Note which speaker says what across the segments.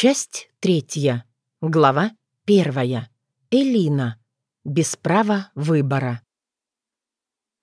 Speaker 1: Часть третья. Глава первая. Элина. Без права выбора.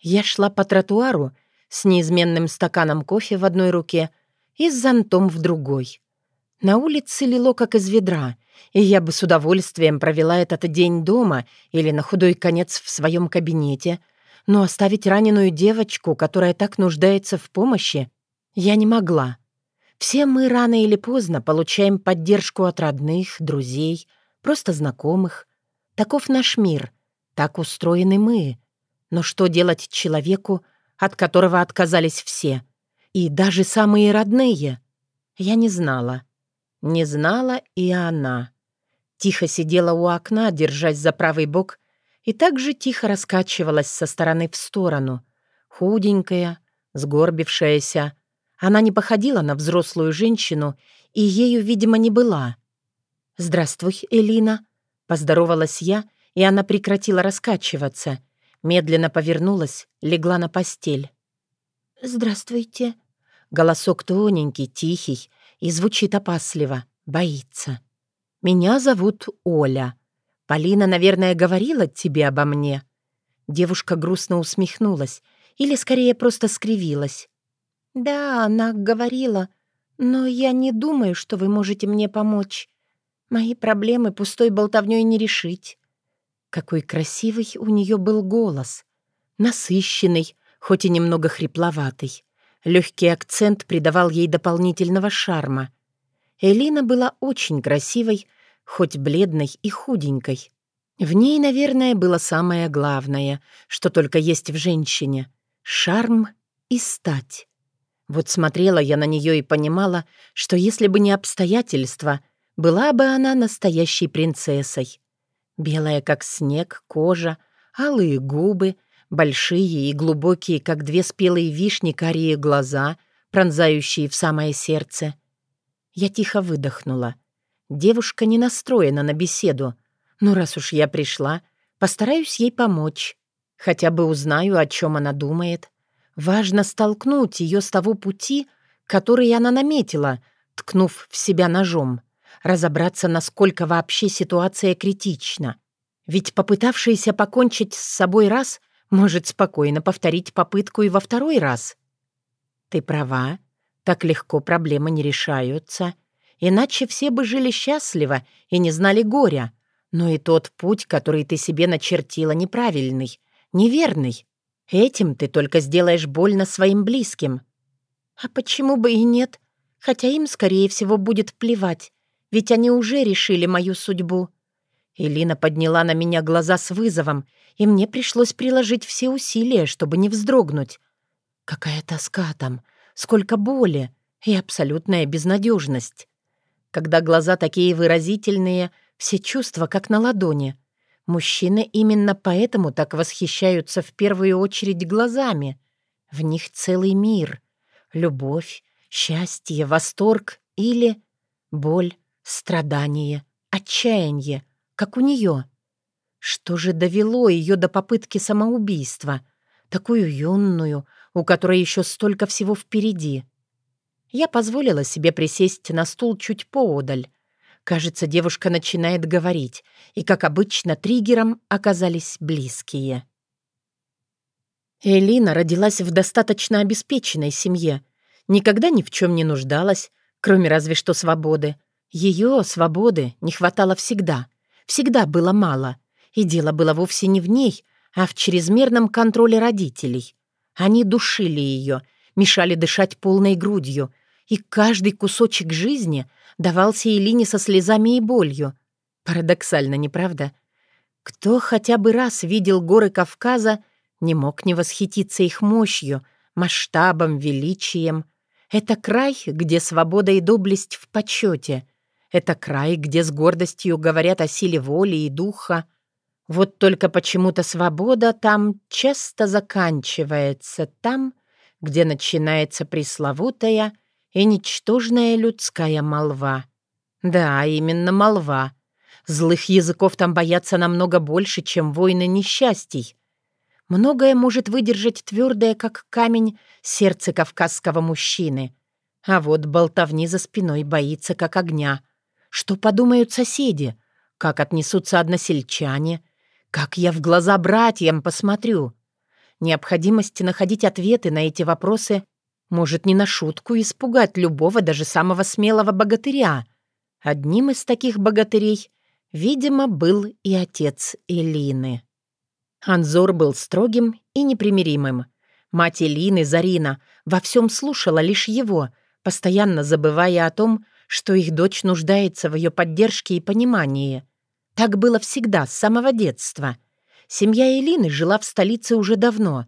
Speaker 1: Я шла по тротуару с неизменным стаканом кофе в одной руке и с зонтом в другой. На улице лило как из ведра, и я бы с удовольствием провела этот день дома или на худой конец в своем кабинете, но оставить раненую девочку, которая так нуждается в помощи, я не могла. Все мы рано или поздно получаем поддержку от родных, друзей, просто знакомых. Таков наш мир, так устроены мы. Но что делать человеку, от которого отказались все? И даже самые родные? Я не знала. Не знала и она. Тихо сидела у окна, держась за правый бок, и так же тихо раскачивалась со стороны в сторону. Худенькая, сгорбившаяся, она не походила на взрослую женщину и ею, видимо, не была. «Здравствуй, Элина», — поздоровалась я, и она прекратила раскачиваться, медленно повернулась, легла на постель. «Здравствуйте». Голосок тоненький, тихий и звучит опасливо, боится. «Меня зовут Оля. Полина, наверное, говорила тебе обо мне». Девушка грустно усмехнулась, или скорее просто скривилась. «Да, она говорила, но я не думаю, что вы можете мне помочь. Мои проблемы пустой болтовнёй не решить». Какой красивый у нее был голос. Насыщенный, хоть и немного хрипловатый. Легкий акцент придавал ей дополнительного шарма. Элина была очень красивой, хоть бледной и худенькой. В ней, наверное, было самое главное, что только есть в женщине — шарм и стать. Вот смотрела я на нее и понимала, что если бы не обстоятельства, была бы она настоящей принцессой. Белая, как снег, кожа, алые губы, большие и глубокие, как две спелые вишни, карие глаза, пронзающие в самое сердце. Я тихо выдохнула. Девушка не настроена на беседу, но раз уж я пришла, постараюсь ей помочь. Хотя бы узнаю, о чем она думает. Важно столкнуть ее с того пути, который она наметила, ткнув в себя ножом. Разобраться, насколько вообще ситуация критична. Ведь попытавшаяся покончить с собой раз может спокойно повторить попытку и во второй раз. Ты права, так легко проблемы не решаются. Иначе все бы жили счастливо и не знали горя. Но и тот путь, который ты себе начертила, неправильный, неверный. Этим ты только сделаешь больно своим близким. А почему бы и нет? Хотя им, скорее всего, будет плевать, ведь они уже решили мою судьбу. Элина подняла на меня глаза с вызовом, и мне пришлось приложить все усилия, чтобы не вздрогнуть. Какая тоска там, сколько боли и абсолютная безнадежность. Когда глаза такие выразительные, все чувства как на ладони — Мужчины именно поэтому так восхищаются в первую очередь глазами. В них целый мир. Любовь, счастье, восторг или боль, страдание, отчаяние, как у нее. Что же довело ее до попытки самоубийства? Такую юную, у которой еще столько всего впереди. Я позволила себе присесть на стул чуть поодаль, Кажется, девушка начинает говорить, и, как обычно, триггером оказались близкие. Элина родилась в достаточно обеспеченной семье, никогда ни в чем не нуждалась, кроме разве что свободы. Ее свободы не хватало всегда, всегда было мало, и дело было вовсе не в ней, а в чрезмерном контроле родителей. Они душили ее, мешали дышать полной грудью, и каждый кусочек жизни давался Элине со слезами и болью. Парадоксально, не правда? Кто хотя бы раз видел горы Кавказа, не мог не восхититься их мощью, масштабом, величием. Это край, где свобода и доблесть в почете. Это край, где с гордостью говорят о силе воли и духа. Вот только почему-то свобода там часто заканчивается, там, где начинается пресловутая — и ничтожная людская молва. Да, именно молва. Злых языков там боятся намного больше, чем войны несчастий. Многое может выдержать твердое, как камень, сердце кавказского мужчины. А вот болтовни за спиной боится, как огня. Что подумают соседи? Как отнесутся односельчане? Как я в глаза братьям посмотрю? Необходимость находить ответы на эти вопросы может не на шутку испугать любого, даже самого смелого богатыря. Одним из таких богатырей, видимо, был и отец Элины. Анзор был строгим и непримиримым. Мать Элины, Зарина, во всем слушала лишь его, постоянно забывая о том, что их дочь нуждается в ее поддержке и понимании. Так было всегда, с самого детства. Семья Элины жила в столице уже давно.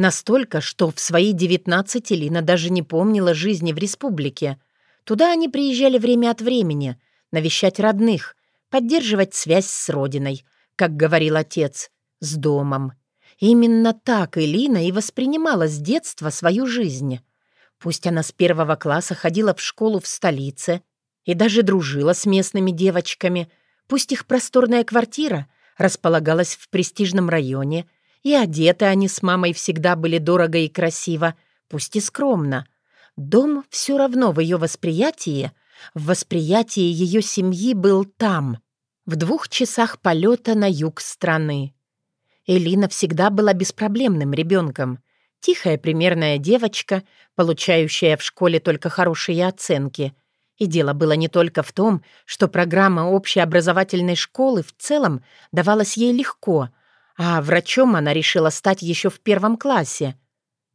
Speaker 1: Настолько, что в свои девятнадцать Элина даже не помнила жизни в республике. Туда они приезжали время от времени, навещать родных, поддерживать связь с родиной, как говорил отец, с домом. Именно так Элина и воспринимала с детства свою жизнь. Пусть она с первого класса ходила в школу в столице и даже дружила с местными девочками, пусть их просторная квартира располагалась в престижном районе, и одеты они с мамой всегда были дорого и красиво, пусть и скромно. Дом все равно в ее восприятии, в восприятии ее семьи был там, в двух часах полета на юг страны. Элина всегда была беспроблемным ребенком. Тихая примерная девочка, получающая в школе только хорошие оценки. И дело было не только в том, что программа общеобразовательной школы в целом давалась ей легко, а врачом она решила стать еще в первом классе.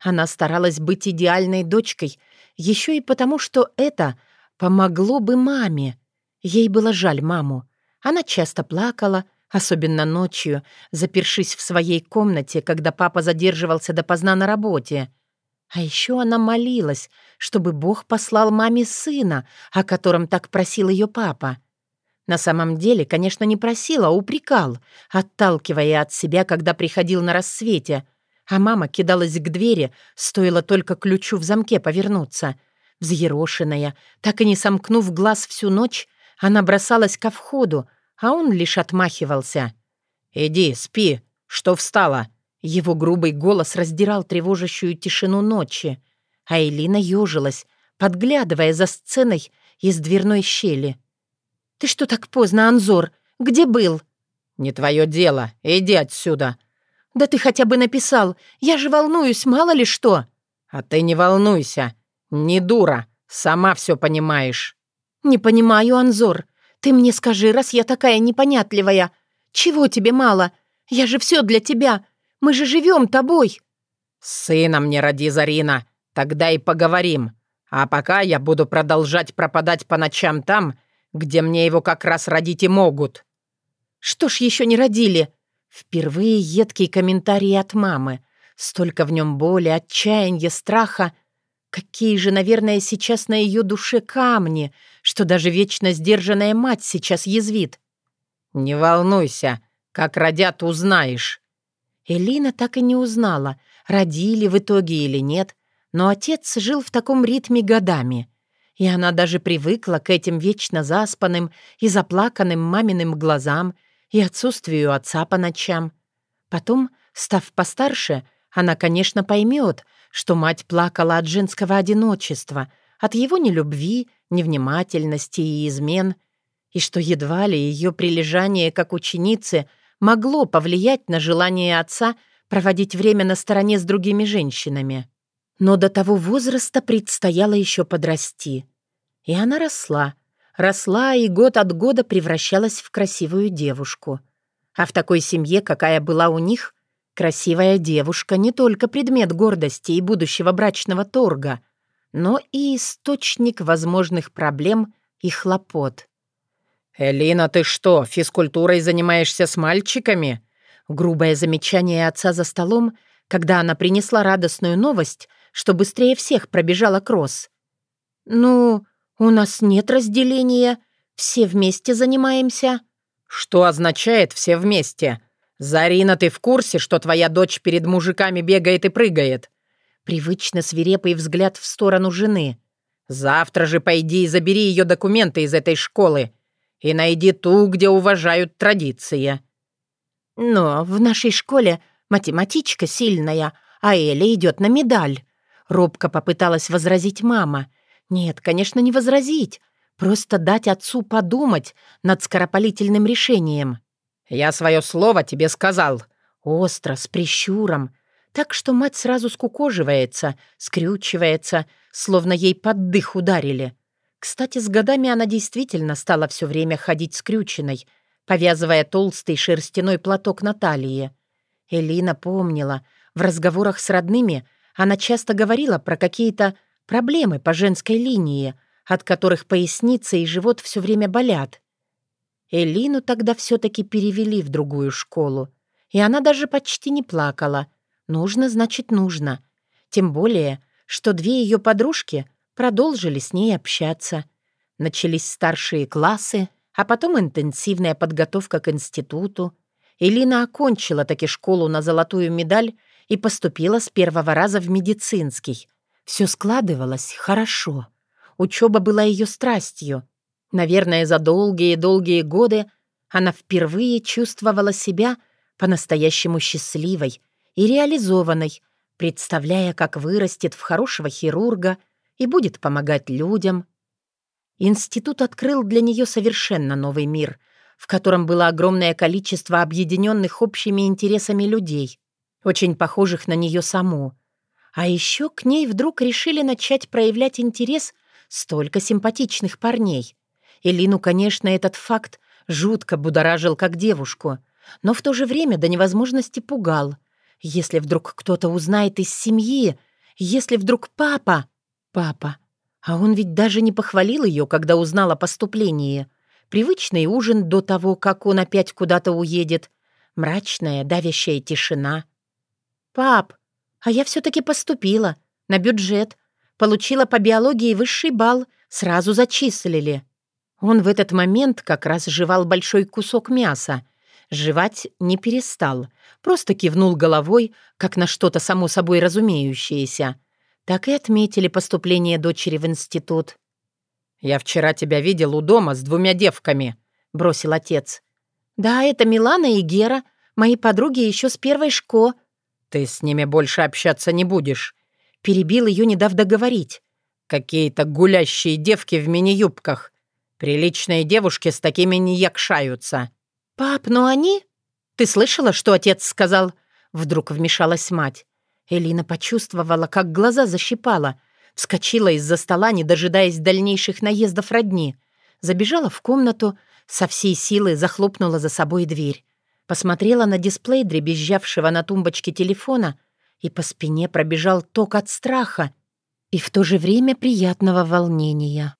Speaker 1: Она старалась быть идеальной дочкой, еще и потому, что это помогло бы маме. Ей было жаль маму. Она часто плакала, Особенно ночью, запершись в своей комнате, когда папа задерживался допоздна на работе. А еще она молилась, чтобы Бог послал маме сына, о котором так просил ее папа. На самом деле, конечно, не просил, а упрекал, отталкивая от себя, когда приходил на рассвете. А мама кидалась к двери, стоило только ключу в замке повернуться. Взъерошенная, так и не сомкнув глаз всю ночь, она бросалась ко входу, а он лишь отмахивался. «Иди, спи, что встала?» Его грубый голос раздирал тревожащую тишину ночи, а Элина ежилась, подглядывая за сценой из дверной щели. «Ты что так поздно, Анзор? Где был?» «Не твое дело. Иди отсюда». «Да ты хотя бы написал. Я же волнуюсь, мало ли что». «А ты не волнуйся. Не дура. Сама все понимаешь». «Не понимаю, Анзор. «Ты мне скажи, раз я такая непонятливая, чего тебе мало? Я же все для тебя. Мы же живем тобой». «Сына мне роди, Зарина, тогда и поговорим. А пока я буду продолжать пропадать по ночам там, где мне его как раз родить и могут». «Что ж еще не родили?» Впервые едкий комментарий от мамы. Столько в нем боли, отчаяния, страха. Какие же, наверное, сейчас на ее душе камни, что даже вечно сдержанная мать сейчас язвит. «Не волнуйся, как родят, узнаешь». Элина так и не узнала, родили в итоге или нет, но отец жил в таком ритме годами, и она даже привыкла к этим вечно заспанным и заплаканным маминым глазам и отсутствию отца по ночам. Потом, став постарше, она, конечно, поймет, что мать плакала от женского одиночества, от его нелюбви, невнимательности и измен, и что едва ли ее прилежание как ученицы могло повлиять на желание отца проводить время на стороне с другими женщинами. Но до того возраста предстояло еще подрасти. И она росла, росла и год от года превращалась в красивую девушку. А в такой семье, какая была у них, Красивая девушка не только предмет гордости и будущего брачного торга, но и источник возможных проблем и хлопот. «Элина, ты что, физкультурой занимаешься с мальчиками?» Грубое замечание отца за столом, когда она принесла радостную новость, что быстрее всех пробежала кросс. «Ну, у нас нет разделения, все вместе занимаемся». «Что означает «все вместе»?» «Зарина, ты в курсе, что твоя дочь перед мужиками бегает и прыгает?» Привычно свирепый взгляд в сторону жены. «Завтра же пойди и забери ее документы из этой школы и найди ту, где уважают традиции». «Но в нашей школе математичка сильная, а Эля идет на медаль», — робко попыталась возразить мама. «Нет, конечно, не возразить. Просто дать отцу подумать над скоропалительным решением.
Speaker 2: «Я свое слово тебе сказал».
Speaker 1: Остро, с прищуром. Так что мать сразу скукоживается, скрючивается, словно ей под дых ударили. Кстати, с годами она действительно стала все время ходить скрюченной, повязывая толстый шерстяной платок на талии. Элина помнила, в разговорах с родными она часто говорила про какие-то проблемы по женской линии, от которых поясница и живот все время болят. Элину тогда все-таки перевели в другую школу, и она даже почти не плакала. Нужно, значит, нужно. Тем более, что две ее подружки продолжили с ней общаться. Начались старшие классы, а потом интенсивная подготовка к институту. Элина окончила таки школу на золотую медаль и поступила с первого раза в медицинский. Все складывалось хорошо. Учеба была ее страстью. Наверное, за долгие-долгие годы она впервые чувствовала себя по-настоящему счастливой и реализованной, представляя, как вырастет в хорошего хирурга и будет помогать людям. Институт открыл для нее совершенно новый мир, в котором было огромное количество объединенных общими интересами людей, очень похожих на нее саму. А еще к ней вдруг решили начать проявлять интерес столько симпатичных парней. Элину, конечно, этот факт жутко будоражил как девушку, но в то же время до невозможности пугал. Если вдруг кто-то узнает из семьи, если вдруг папа... Папа. А он ведь даже не похвалил ее, когда узнал о поступлении. Привычный ужин до того, как он опять куда-то уедет. Мрачная, давящая тишина. «Пап, а я все-таки поступила. На бюджет. Получила по биологии высший балл. Сразу зачислили». Он в этот момент как раз жевал большой кусок мяса. Жевать не перестал. Просто кивнул головой, как на что-то само собой разумеющееся. Так и отметили поступление дочери в институт.
Speaker 2: «Я вчера тебя видел у дома с двумя девками», — бросил отец.
Speaker 1: «Да, это Милана и Гера, мои подруги еще с первой шко».
Speaker 2: «Ты с ними больше общаться не будешь», —
Speaker 1: перебил ее, не дав договорить.
Speaker 2: «Какие-то гулящие девки в мини-юбках. Приличные девушки с такими не якшаются».
Speaker 1: «Пап, но они...» «Ты слышала, что отец сказал?» Вдруг вмешалась мать. Элина почувствовала, как глаза защипала. Вскочила из-за стола, не дожидаясь дальнейших наездов родни. Забежала в комнату, со всей силы захлопнула за собой дверь. Посмотрела на дисплей дребезжавшего на тумбочке телефона, и по спине пробежал ток от страха и в то же время приятного волнения.